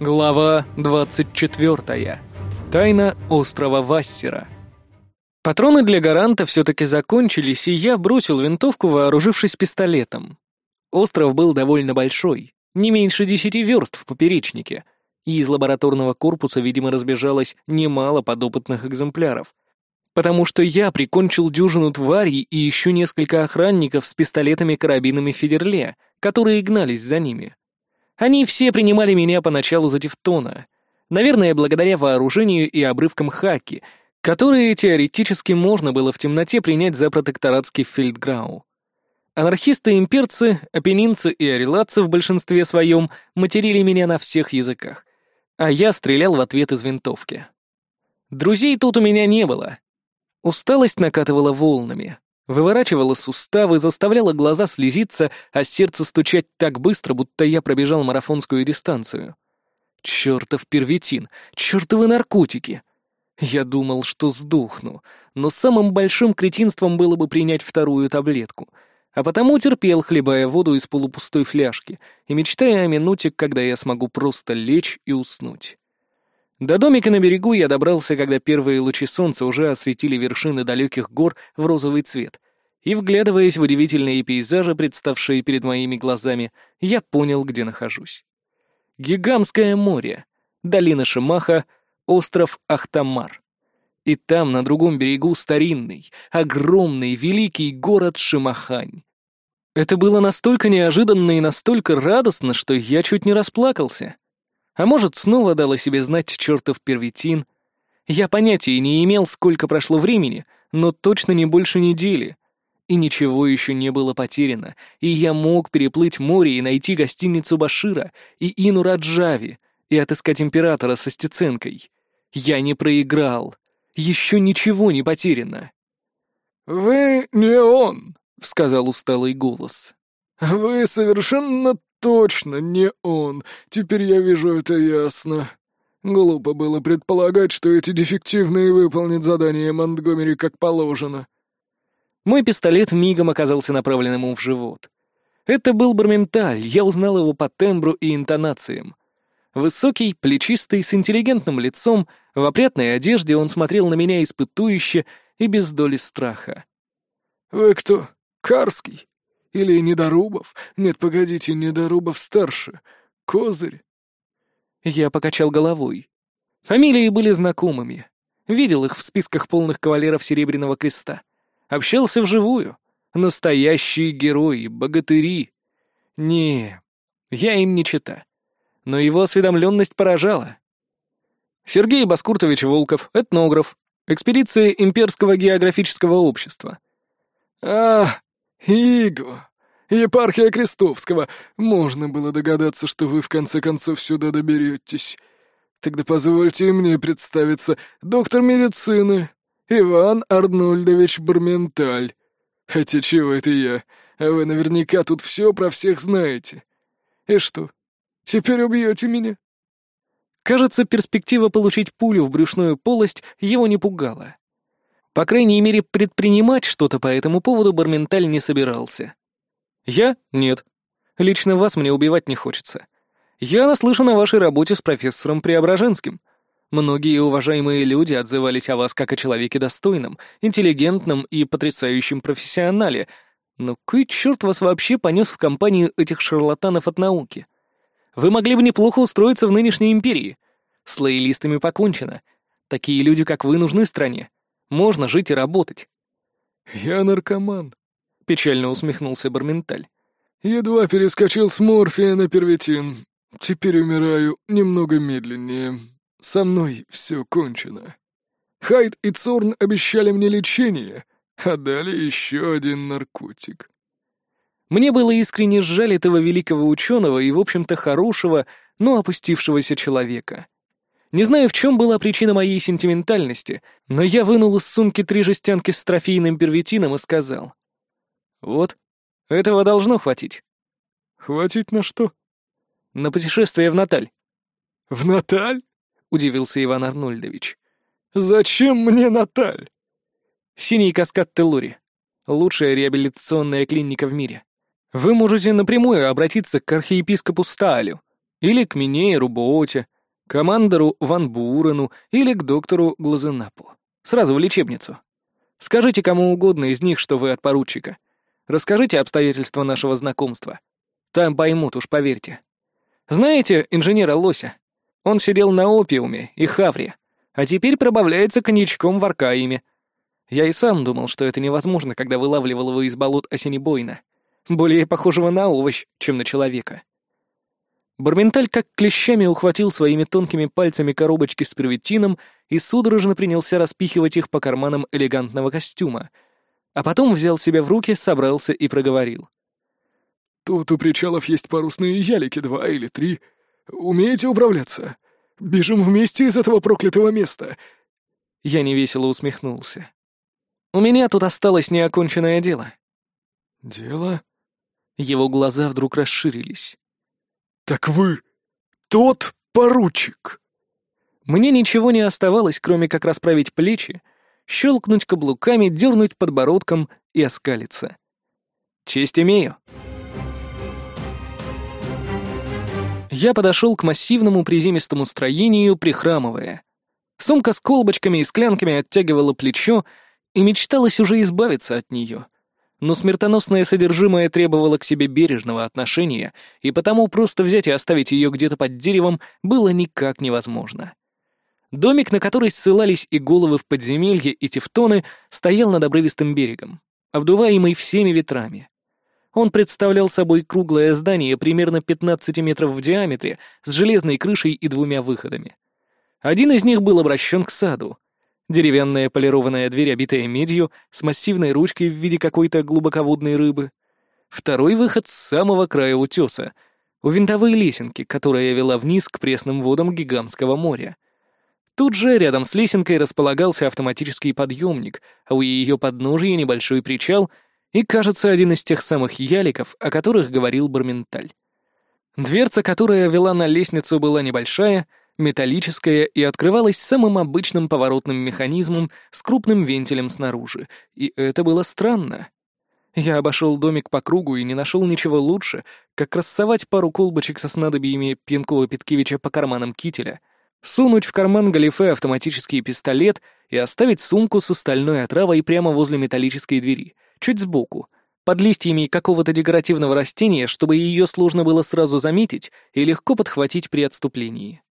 Глава 24. Тайна острова Вассера. Патроны для гаранта все-таки закончились, и я бросил винтовку, вооружившись пистолетом. Остров был довольно большой, не меньше десяти верст в поперечнике, и из лабораторного корпуса, видимо, разбежалось немало подопытных экземпляров. Потому что я прикончил дюжину тварей и еще несколько охранников с пистолетами-карабинами Федерле, которые гнались за ними. Они все принимали меня поначалу за Тевтона. Наверное, благодаря вооружению и обрывкам хаки, которые теоретически можно было в темноте принять за протекторатский фельдграу. Анархисты-имперцы, апеннинцы и орелатцы в большинстве своем материли меня на всех языках, а я стрелял в ответ из винтовки. Друзей тут у меня не было. Усталость накатывала волнами. Выворачивала суставы, заставляла глаза слезиться, а сердце стучать так быстро, будто я пробежал марафонскую дистанцию. Чёртов первитин, чёртовы наркотики. Я думал, что сдохну, но самым большим кретинством было бы принять вторую таблетку, а потому терпел, хлебая воду из полупустой фляжки и мечтая о минуте, когда я смогу просто лечь и уснуть. До домика на берегу я добрался, когда первые лучи солнца уже осветили вершины далеких гор в розовый цвет, и, вглядываясь в удивительные пейзажи, представшие перед моими глазами, я понял, где нахожусь. Гигамское море, долина Шимаха, остров Ахтамар. И там, на другом берегу, старинный, огромный, великий город Шимахань. Это было настолько неожиданно и настолько радостно, что я чуть не расплакался. А может, снова дал о себе знать чертов первитин. Я понятия не имел, сколько прошло времени, но точно не больше недели. И ничего еще не было потеряно, и я мог переплыть море и найти гостиницу Башира и Ину Раджави, и отыскать императора со Стеценкой. Я не проиграл. Еще ничего не потеряно. «Вы не он», — сказал усталый голос. «Вы совершенно точно не он. Теперь я вижу это ясно. Глупо было предполагать, что эти дефективные выполнят задание Монтгомери как положено». Мой пистолет мигом оказался направлен ему в живот. Это был Барменталь, я узнал его по тембру и интонациям. Высокий, плечистый, с интеллигентным лицом, в опрятной одежде он смотрел на меня испытующе и без доли страха. «Вы кто? Карский? Или Недорубов? Нет, погодите, Недорубов старше. Козырь?» Я покачал головой. Фамилии были знакомыми. Видел их в списках полных кавалеров Серебряного Креста. Общался вживую. Настоящие герои, богатыри. Не, я им не чита. Но его осведомленность поражала. Сергей Баскуртович Волков, этнограф, экспедиция Имперского географического общества. «А, Иго, епархия Крестовского. Можно было догадаться, что вы в конце концов сюда доберетесь. Тогда позвольте мне представиться, доктор медицины, Иван Арнольдович Барменталь. Хотя чего это я? А вы наверняка тут все про всех знаете. И что, теперь убьете меня?» Кажется, перспектива получить пулю в брюшную полость его не пугала. По крайней мере, предпринимать что-то по этому поводу Барменталь не собирался. Я — нет. Лично вас мне убивать не хочется. Я наслышан о вашей работе с профессором Преображенским. Многие уважаемые люди отзывались о вас как о человеке достойном, интеллигентном и потрясающем профессионале. Но кой черт вас вообще понес в компанию этих шарлатанов от науки? Вы могли бы неплохо устроиться в нынешней империи. С лоялистами покончено. Такие люди, как вы, нужны стране. Можно жить и работать». «Я наркоман», — печально усмехнулся Барменталь. «Едва перескочил с морфия на первитин. Теперь умираю немного медленнее. Со мной все кончено. Хайд и Цорн обещали мне лечение, а дали еще один наркотик. Мне было искренне жаль этого великого ученого и, в общем-то, хорошего, но опустившегося человека. Не знаю, в чем была причина моей сентиментальности, но я вынул из сумки три жестянки с трофейным первитином и сказал. «Вот, этого должно хватить». «Хватить на что?» «На путешествие в Наталь». «В Наталь?» — удивился Иван Арнольдович. «Зачем мне Наталь?» «Синий каскад Телури. Лучшая реабилитационная клиника в мире. Вы можете напрямую обратиться к архиепископу Стаалю. Или к Минееру Бооте, командору Ван Бурену или к доктору Глазенапу. Сразу в лечебницу. Скажите кому угодно из них, что вы от поручика. Расскажите обстоятельства нашего знакомства. Там поймут, уж поверьте. Знаете инженера Лося? Он сидел на опиуме и хавре, а теперь пробавляется коньячком в Аркаиме. Я и сам думал, что это невозможно, когда вылавливал его из болот осенебойна. Более похожего на овощ, чем на человека. Барменталь как клещами ухватил своими тонкими пальцами коробочки с первитином и судорожно принялся распихивать их по карманам элегантного костюма, а потом взял себя в руки, собрался и проговорил. «Тут у причалов есть парусные ялики, два или три. Умеете управляться? Бежим вместе из этого проклятого места!» Я невесело усмехнулся. «У меня тут осталось неоконченное дело». «Дело?» Его глаза вдруг расширились. «Так вы тот поручик!» Мне ничего не оставалось, кроме как расправить плечи, щелкнуть каблуками, дернуть подбородком и оскалиться. «Честь имею!» Я подошел к массивному приземистому строению, прихрамывая. Сумка с колбочками и склянками оттягивала плечо, и мечталось уже избавиться от нее — но смертоносное содержимое требовало к себе бережного отношения, и потому просто взять и оставить ее где-то под деревом было никак невозможно. Домик, на который ссылались и головы в подземелье, и тефтоны, стоял над обрывистым берегом, обдуваемый всеми ветрами. Он представлял собой круглое здание примерно 15 метров в диаметре, с железной крышей и двумя выходами. Один из них был обращен к саду, деревянная полированная дверь, обитая медью, с массивной ручкой в виде какой-то глубоководной рыбы. Второй выход с самого края утеса, у винтовой лесенки, которая вела вниз к пресным водам гигантского моря. Тут же рядом с лесенкой располагался автоматический подъемник, а у ее подножия небольшой причал и, кажется, один из тех самых яликов, о которых говорил Барменталь. Дверца, которая вела на лестницу, была небольшая — металлическая и открывалась самым обычным поворотным механизмом с крупным вентилем снаружи, и это было странно. Я обошел домик по кругу и не нашел ничего лучше, как рассовать пару колбочек со снадобьями Пьянкова-Петкевича по карманам кителя, сунуть в карман галифе автоматический пистолет и оставить сумку с остальной отравой прямо возле металлической двери, чуть сбоку, под листьями какого-то декоративного растения, чтобы ее сложно было сразу заметить и легко подхватить при отступлении.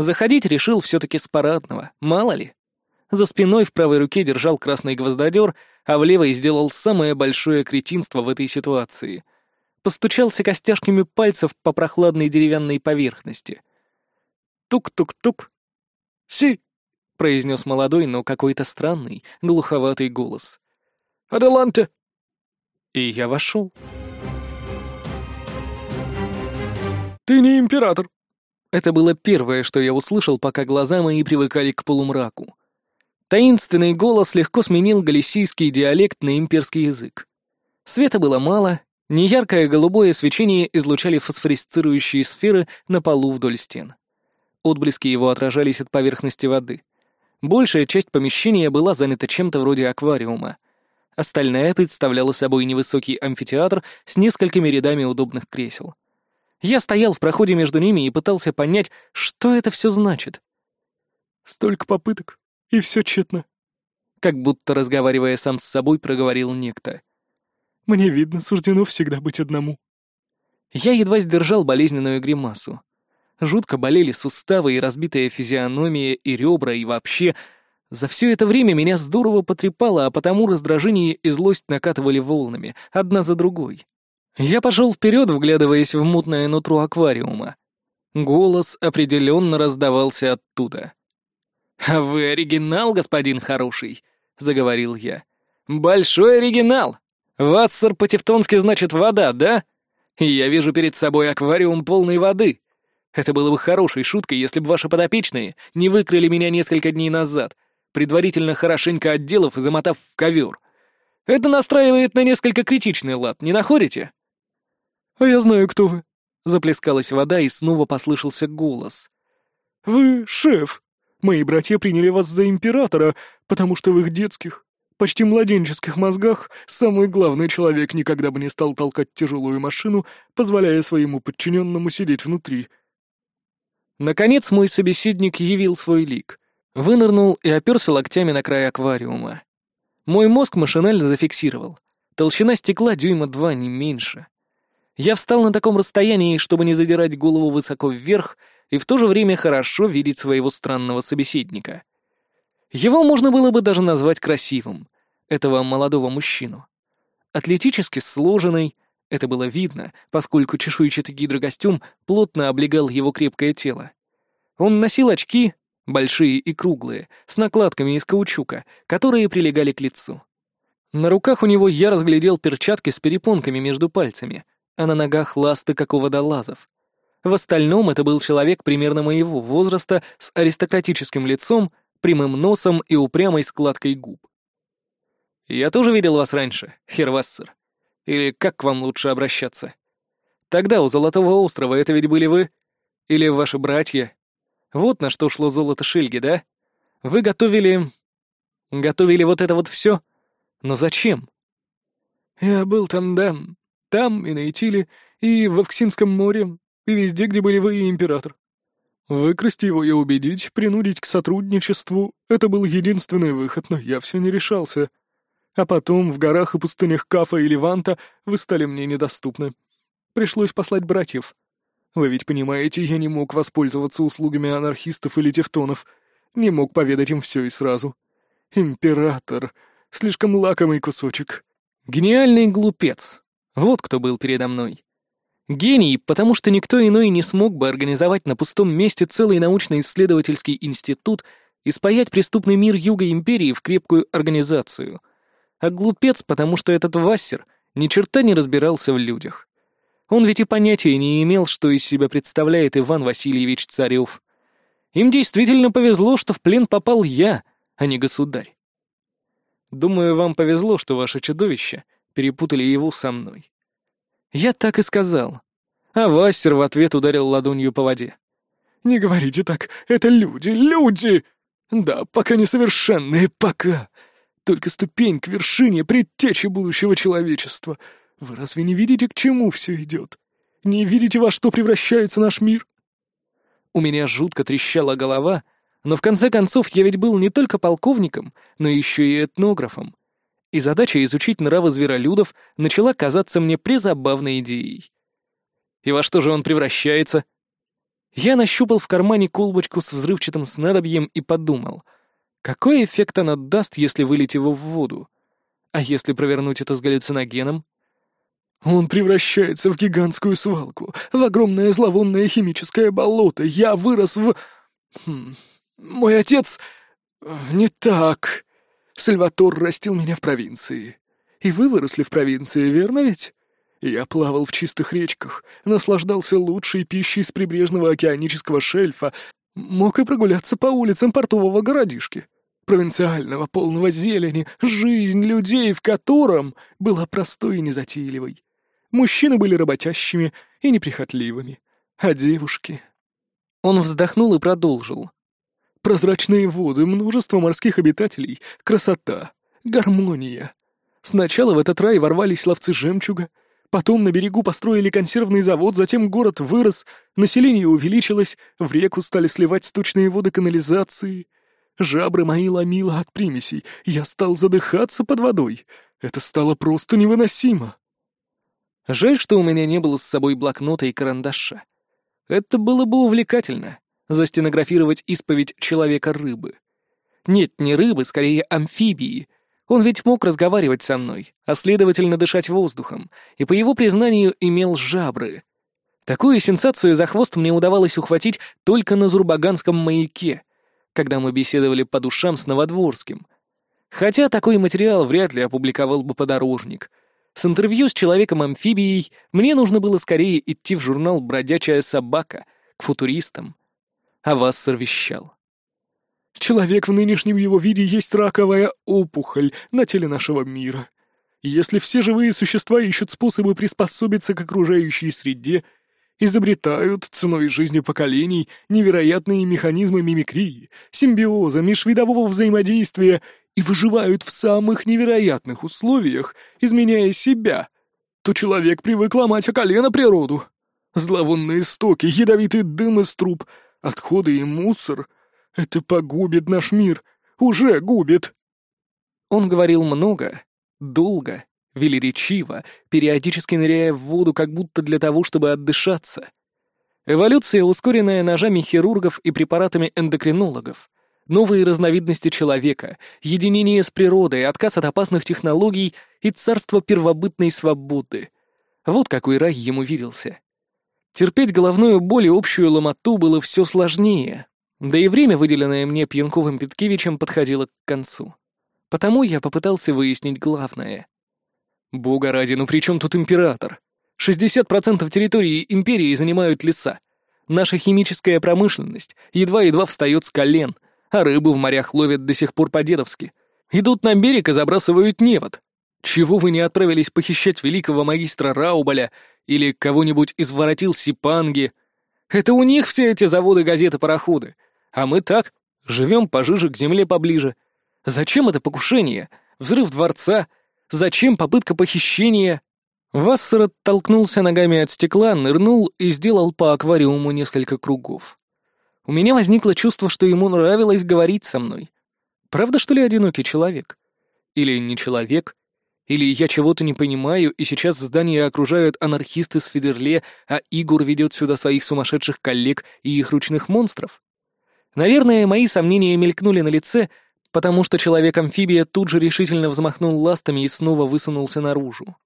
Заходить решил все-таки с парадного, мало ли. За спиной в правой руке держал красный гвоздодер, а в левой сделал самое большое кретинство в этой ситуации. Постучался костяшками пальцев по прохладной деревянной поверхности. «Тук-тук-тук!» «Си!» — произнес молодой, но какой-то странный, глуховатый голос. «Аделанте!» И я вошел. «Ты не император!» Это было первое, что я услышал, пока глаза мои привыкали к полумраку. Таинственный голос легко сменил галисийский диалект на имперский язык. Света было мало, неяркое голубое свечение излучали фосфорисцирующие сферы на полу вдоль стен. Отблески его отражались от поверхности воды. Большая часть помещения была занята чем-то вроде аквариума. Остальная представляла собой невысокий амфитеатр с несколькими рядами удобных кресел. Я стоял в проходе между ними и пытался понять, что это все значит. «Столько попыток, и все тщетно», — как будто разговаривая сам с собой, проговорил некто. «Мне видно, суждено всегда быть одному». Я едва сдержал болезненную гримасу. Жутко болели суставы и разбитая физиономия, и ребра, и вообще... За все это время меня здорово потрепало, а потому раздражение и злость накатывали волнами, одна за другой. Я пошел вперед, вглядываясь в мутное нутро аквариума. Голос определенно раздавался оттуда. «А вы оригинал, господин хороший», — заговорил я. «Большой оригинал! Вассер по-тевтонски значит вода, да? Я вижу перед собой аквариум полной воды. Это было бы хорошей шуткой, если бы ваши подопечные не выкрали меня несколько дней назад, предварительно хорошенько отделав и замотав в ковер. Это настраивает на несколько критичный лад, не находите?» «А я знаю, кто вы». Заплескалась вода, и снова послышался голос. «Вы шеф. Мои братья приняли вас за императора, потому что в их детских, почти младенческих мозгах самый главный человек никогда бы не стал толкать тяжелую машину, позволяя своему подчиненному сидеть внутри. Наконец мой собеседник явил свой лик. Вынырнул и оперся локтями на край аквариума. Мой мозг машинально зафиксировал. Толщина стекла дюйма два, не меньше. Я встал на таком расстоянии, чтобы не задирать голову высоко вверх и в то же время хорошо видеть своего странного собеседника. Его можно было бы даже назвать красивым, этого молодого мужчину. Атлетически сложенный, это было видно, поскольку чешуйчатый гидрокостюм плотно облегал его крепкое тело. Он носил очки, большие и круглые, с накладками из каучука, которые прилегали к лицу. На руках у него я разглядел перчатки с перепонками между пальцами, а на ногах ласты какого то лазов. В остальном это был человек примерно моего возраста с аристократическим лицом, прямым носом и упрямой складкой губ. «Я тоже видел вас раньше, Хервассер. Или как к вам лучше обращаться? Тогда у Золотого острова это ведь были вы? Или ваши братья? Вот на что шло золото Шильги, да? Вы готовили... Готовили вот это вот все? Но зачем? Я был там, да. Там, и на Итиле, и в Авксинском море, и везде, где были вы и Император. Выкрасть его и убедить, принудить к сотрудничеству — это был единственный выход, но я все не решался. А потом в горах и пустынях Кафа и Леванта вы стали мне недоступны. Пришлось послать братьев. Вы ведь понимаете, я не мог воспользоваться услугами анархистов или тевтонов. Не мог поведать им все и сразу. Император. Слишком лакомый кусочек. Гениальный глупец. Вот кто был передо мной. Гений, потому что никто иной не смог бы организовать на пустом месте целый научно-исследовательский институт и спаять преступный мир Юга Империи в крепкую организацию — а глупец, потому что этот Вассер ни черта не разбирался в людях. Он ведь и понятия не имел, что из себя представляет Иван Васильевич Царев. Им действительно повезло, что в плен попал я, а не государь. Думаю, вам повезло, что ваше чудовище перепутали его со мной. Я так и сказал. А Вассер в ответ ударил ладонью по воде. «Не говорите так, это люди, люди! Да, пока несовершенные, пока!» Только ступень к вершине предтечи будущего человечества. Вы разве не видите, к чему все идет? Не видите, во что превращается наш мир? У меня жутко трещала голова, но в конце концов я ведь был не только полковником, но еще и этнографом. И задача изучить нравы зверолюдов начала казаться мне призабавной идеей. И во что же он превращается? Я нащупал в кармане колбочку с взрывчатым снадобьем и подумал — какой эффект она даст, если вылить его в воду? А если провернуть это с галлюциногеном? Он превращается в гигантскую свалку, в огромное зловонное химическое болото. Я вырос в... Хм... Мой отец... Не так. Сальватор растил меня в провинции. И вы выросли в провинции, верно ведь? Я плавал в чистых речках, наслаждался лучшей пищей с прибрежного океанического шельфа, Мог и прогуляться по улицам портового городишки, провинциального, полного зелени, жизнь людей в котором была простой и незатейливой. Мужчины были работящими и неприхотливыми, а девушки... Он вздохнул и продолжил. Прозрачные воды, множество морских обитателей, красота, гармония. Сначала в этот рай ворвались ловцы жемчуга, Потом на берегу построили консервный завод, затем город вырос, население увеличилось, в реку стали сливать сточные воды канализации. Жабры мои ломило от примесей, я стал задыхаться под водой. Это стало просто невыносимо. Жаль, что у меня не было с собой блокнота и карандаша. Это было бы увлекательно — застенографировать исповедь человека-рыбы. Нет, не рыбы, скорее амфибии — он ведь мог разговаривать со мной, а следовательно дышать воздухом, и по его признанию имел жабры. Такую сенсацию за хвост мне удавалось ухватить только на Зурбаганском маяке, когда мы беседовали по душам с Новодворским. Хотя такой материал вряд ли опубликовал бы подорожник. С интервью с человеком-амфибией мне нужно было скорее идти в журнал «Бродячая собака» к футуристам. А Вассер вещал. Человек в нынешнем его виде есть раковая опухоль на теле нашего мира. Если все живые существа ищут способы приспособиться к окружающей среде, изобретают ценой жизни поколений невероятные механизмы мимикрии, симбиоза, межвидового взаимодействия и выживают в самых невероятных условиях, изменяя себя, то человек привык ломать о колено природу. Зловонные стоки, ядовитый дым из труб — отходы и мусор — это погубит наш мир. Уже губит!» Он говорил много, долго, велеречиво, периодически ныряя в воду, как будто для того, чтобы отдышаться. Эволюция, ускоренная ножами хирургов и препаратами эндокринологов. Новые разновидности человека, единение с природой, отказ от опасных технологий и царство первобытной свободы. Вот какой рай ему виделся. Терпеть головную боль и общую ломоту было все сложнее, да и время, выделенное мне Пьянковым Петкевичем, подходило к концу. Потому я попытался выяснить главное. Бога ради, ну при чем тут император? 60% территории империи занимают леса. Наша химическая промышленность едва-едва встает с колен, а рыбу в морях ловят до сих пор по-дедовски. Идут на берег и забрасывают невод. Чего вы не отправились похищать великого магистра Раубаля или кого-нибудь из воротил Сипанги? Это у них все эти заводы, газеты, пароходы. А мы так, живем пожиже к земле поближе. Зачем это покушение? Взрыв дворца? Зачем попытка похищения? Вассер оттолкнулся ногами от стекла, нырнул и сделал по аквариуму несколько кругов. У меня возникло чувство, что ему нравилось говорить со мной. Правда, что ли, одинокий человек? Или не человек? Или я чего-то не понимаю, и сейчас здание окружают анархисты с Федерле, а Игорь ведет сюда своих сумасшедших коллег и их ручных монстров? Наверное, мои сомнения мелькнули на лице, потому что человек-амфибия тут же решительно взмахнул ластами и снова высунулся наружу.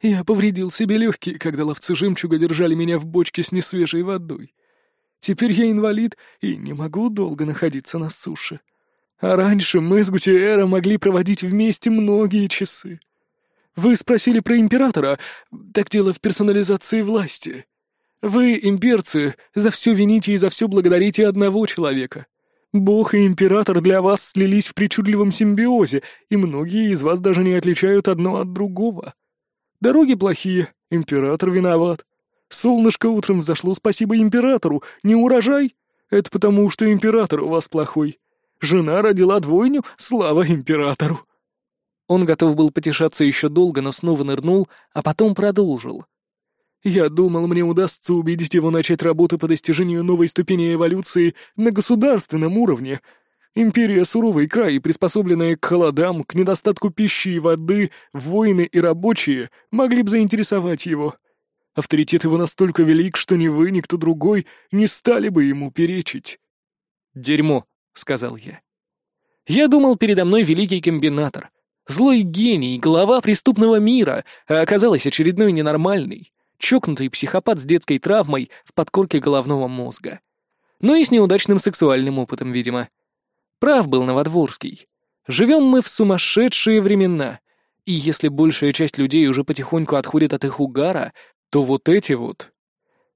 Я повредил себе легкие, когда ловцы жемчуга держали меня в бочке с несвежей водой. Теперь я инвалид и не могу долго находиться на суше. А раньше мы с Гутиэра могли проводить вместе многие часы. Вы спросили про императора, так дело в персонализации власти. Вы, имперцы, за все вините и за все благодарите одного человека. Бог и император для вас слились в причудливом симбиозе, и многие из вас даже не отличают одно от другого. Дороги плохие, император виноват. Солнышко утром взошло, спасибо императору, не урожай. Это потому, что император у вас плохой. Жена родила двойню, слава императору. Он готов был потешаться еще долго, но снова нырнул, а потом продолжил. Я думал, мне удастся убедить его начать работу по достижению новой ступени эволюции на государственном уровне, Империя — суровый край, приспособленная к холодам, к недостатку пищи и воды, воины и рабочие могли бы заинтересовать его. Авторитет его настолько велик, что ни вы, ни кто другой не стали бы ему перечить. «Дерьмо», — сказал я. «Я думал, передо мной великий комбинатор, злой гений, глава преступного мира, а оказалось очередной ненормальный, чокнутый психопат с детской травмой в подкорке головного мозга. Ну и с неудачным сексуальным опытом, видимо». Прав был Новодворский. Живем мы в сумасшедшие времена, и если большая часть людей уже потихоньку отходит от их угара, то вот эти вот...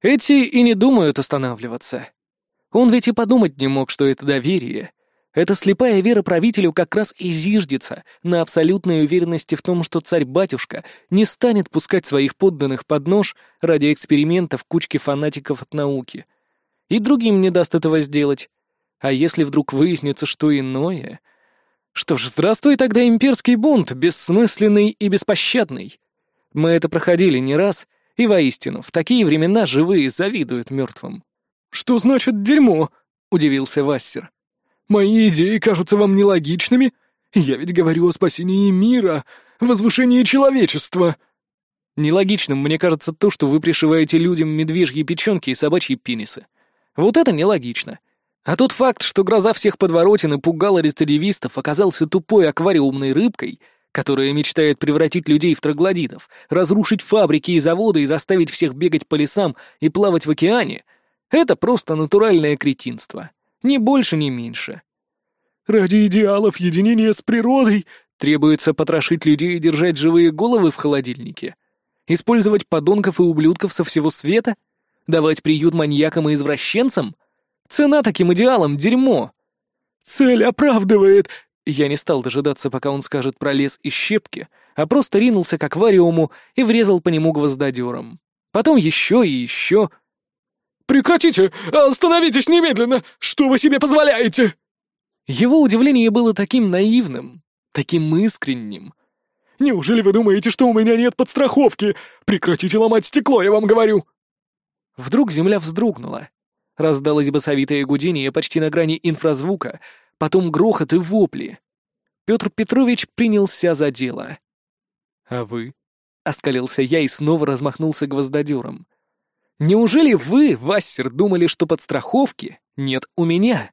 Эти и не думают останавливаться. Он ведь и подумать не мог, что это доверие. Эта слепая вера правителю как раз и зиждется на абсолютной уверенности в том, что царь-батюшка не станет пускать своих подданных под нож ради экспериментов кучки фанатиков от науки. И другим не даст этого сделать. А если вдруг выяснится, что иное... Что ж, здравствуй тогда имперский бунт, бессмысленный и беспощадный. Мы это проходили не раз, и воистину, в такие времена живые завидуют мертвым. «Что значит дерьмо?» — удивился Вассер. «Мои идеи кажутся вам нелогичными? Я ведь говорю о спасении мира, возвышении человечества». Нелогичным мне кажется то, что вы пришиваете людям медвежьи печенки и собачьи пенисы. Вот это нелогично. А тот факт, что гроза всех подворотен и пугала рецидивистов, оказался тупой аквариумной рыбкой, которая мечтает превратить людей в троглодитов, разрушить фабрики и заводы и заставить всех бегать по лесам и плавать в океане, это просто натуральное кретинство. Ни больше, ни меньше. Ради идеалов единения с природой требуется потрошить людей и держать живые головы в холодильнике? Использовать подонков и ублюдков со всего света? Давать приют маньякам и извращенцам? Цена таким идеалам — дерьмо. Цель оправдывает. Я не стал дожидаться, пока он скажет про лес и щепки, а просто ринулся к аквариуму и врезал по нему гвоздодером. Потом еще и еще. «Прекратите! Остановитесь немедленно! Что вы себе позволяете?» Его удивление было таким наивным, таким искренним. «Неужели вы думаете, что у меня нет подстраховки? Прекратите ломать стекло, я вам говорю!» Вдруг земля вздрогнула, Раздалось басовитое гудение почти на грани инфразвука, потом грохот и вопли. Петр Петрович принялся за дело. «А вы?» — оскалился я и снова размахнулся гвоздодером. «Неужели вы, Вассер, думали, что подстраховки нет у меня?»